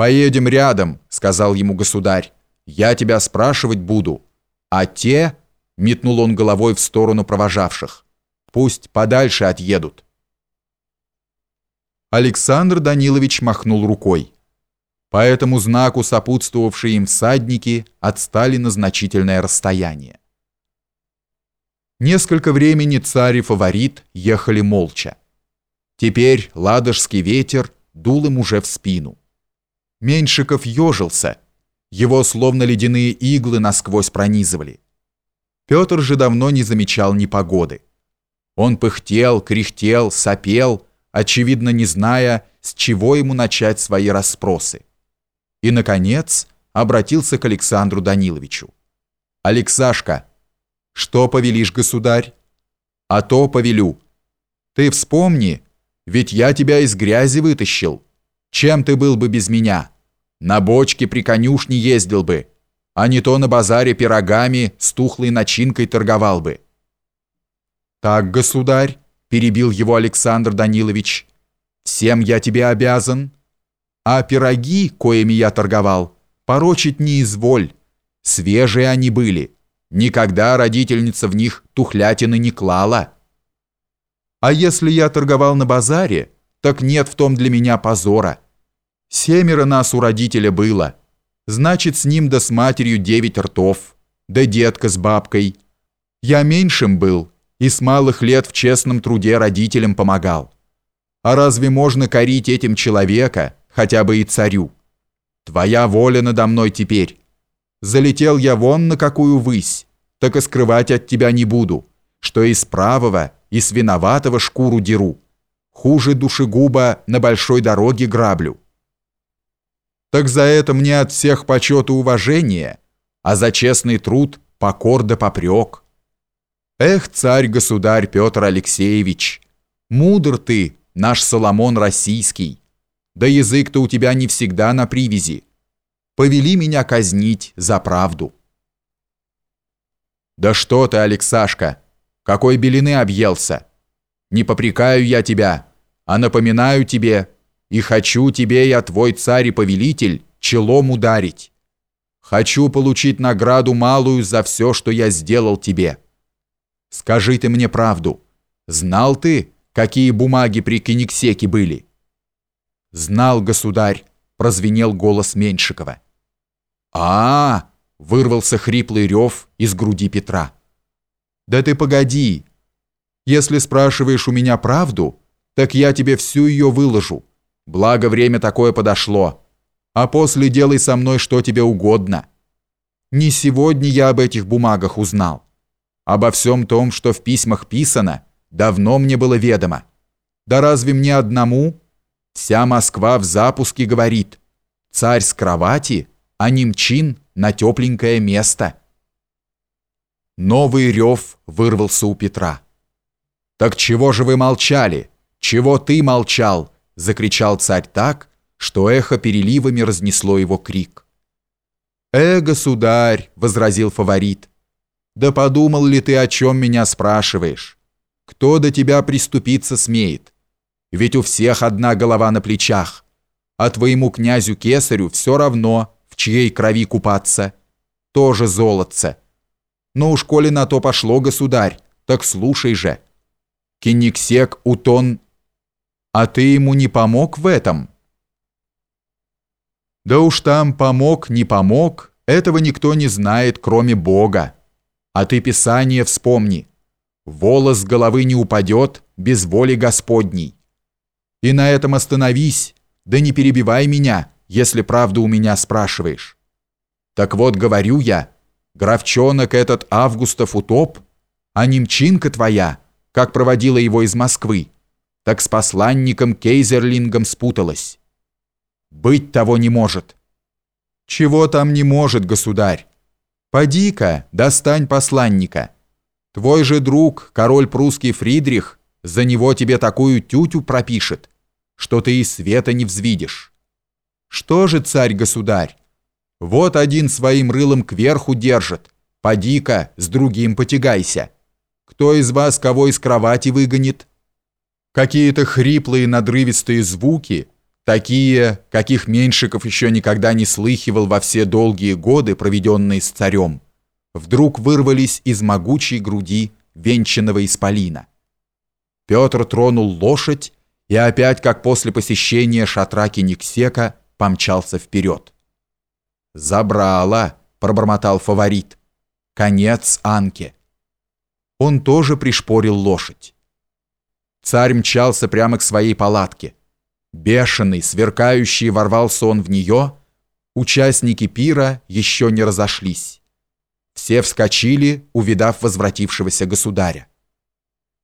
«Поедем рядом», — сказал ему государь. «Я тебя спрашивать буду. А те...» — метнул он головой в сторону провожавших. «Пусть подальше отъедут». Александр Данилович махнул рукой. По этому знаку сопутствовавшие им всадники отстали на значительное расстояние. Несколько времени царь и фаворит ехали молча. Теперь ладожский ветер дул им уже в спину. Меньшиков ежился, его словно ледяные иглы насквозь пронизывали. Петр же давно не замечал непогоды. Он пыхтел, кряхтел, сопел, очевидно не зная, с чего ему начать свои расспросы. И, наконец, обратился к Александру Даниловичу. «Алексашка, что повелишь, государь? А то повелю. Ты вспомни, ведь я тебя из грязи вытащил. Чем ты был бы без меня? На бочке при конюшне ездил бы, а не то на базаре пирогами с тухлой начинкой торговал бы. Так, государь, перебил его Александр Данилович, всем я тебе обязан. А пироги, коими я торговал, порочить не изволь. Свежие они были Никогда родительница в них тухлятины не клала. А если я торговал на базаре, так нет в том для меня позора. Семеро нас у родителя было. Значит, с ним да с матерью девять ртов, да детка с бабкой. Я меньшим был и с малых лет в честном труде родителям помогал. А разве можно корить этим человека, хотя бы и царю? Твоя воля надо мной теперь. Залетел я вон на какую высь, так и скрывать от тебя не буду, что из правого, и с виноватого шкуру деру. Хуже душегуба на большой дороге граблю. Так за это мне от всех почет и уважение, а за честный труд покор да попрек. Эх, царь-государь Петр Алексеевич, мудр ты, наш Соломон российский, да язык-то у тебя не всегда на привязи повели меня казнить за правду. Да что ты, Алексашка, какой белины объелся? Не попрекаю я тебя, а напоминаю тебе, и хочу тебе я, твой царь и повелитель, челом ударить. Хочу получить награду малую за все, что я сделал тебе. Скажи ты мне правду. Знал ты, какие бумаги при Кенигсеке были? Знал, государь, прозвенел голос Меньшикова а, -а, -а вырвался хриплый рев из груди Петра. «Да ты погоди! Если спрашиваешь у меня правду, так я тебе всю ее выложу. Благо время такое подошло. А после делай со мной что тебе угодно. Не сегодня я об этих бумагах узнал. Обо всем том, что в письмах писано, давно мне было ведомо. Да разве мне одному? Вся Москва в запуске говорит. Царь с кровати — а немчин на тепленькое место. Новый рев вырвался у Петра. «Так чего же вы молчали? Чего ты молчал?» — закричал царь так, что эхо переливами разнесло его крик. «Э, государь!» — возразил фаворит. «Да подумал ли ты, о чем меня спрашиваешь? Кто до тебя приступиться смеет? Ведь у всех одна голова на плечах, а твоему князю-кесарю все равно, чьей крови купаться. Тоже золотце. Ну уж коли на то пошло, государь, так слушай же. Кениксек Утон... А ты ему не помог в этом? Да уж там помог, не помог, этого никто не знает, кроме Бога. А ты Писание вспомни. Волос с головы не упадет без воли Господней. И на этом остановись, да не перебивай меня, если правду у меня спрашиваешь. Так вот, говорю я, графчонок этот Августов утоп, а немчинка твоя, как проводила его из Москвы, так с посланником Кейзерлингом спуталась. Быть того не может. Чего там не может, государь? Поди-ка, достань посланника. Твой же друг, король прусский Фридрих, за него тебе такую тютю пропишет, что ты и света не взвидишь. Что же, царь-государь? Вот один своим рылом кверху держит. Поди-ка, с другим потягайся. Кто из вас кого из кровати выгонит? Какие-то хриплые надрывистые звуки, Такие, каких Меньшиков еще никогда не слыхивал во все долгие годы, проведенные с царем, вдруг вырвались из могучей груди венчанного исполина. Петр тронул лошадь и опять, как после посещения шатра Кениксека, помчался вперед. «Забрала!» — пробормотал фаворит. «Конец Анке!» Он тоже пришпорил лошадь. Царь мчался прямо к своей палатке. Бешеный, сверкающий ворвался он в нее. Участники пира еще не разошлись. Все вскочили, увидав возвратившегося государя.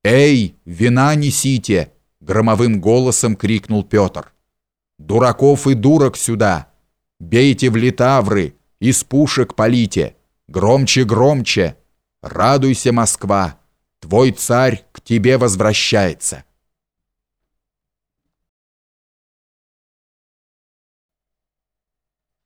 «Эй, вина несите!» — громовым голосом крикнул Петр. «Дураков и дурок сюда! Бейте в литавры, из пушек полите! Громче, громче! Радуйся, Москва! Твой царь к тебе возвращается!»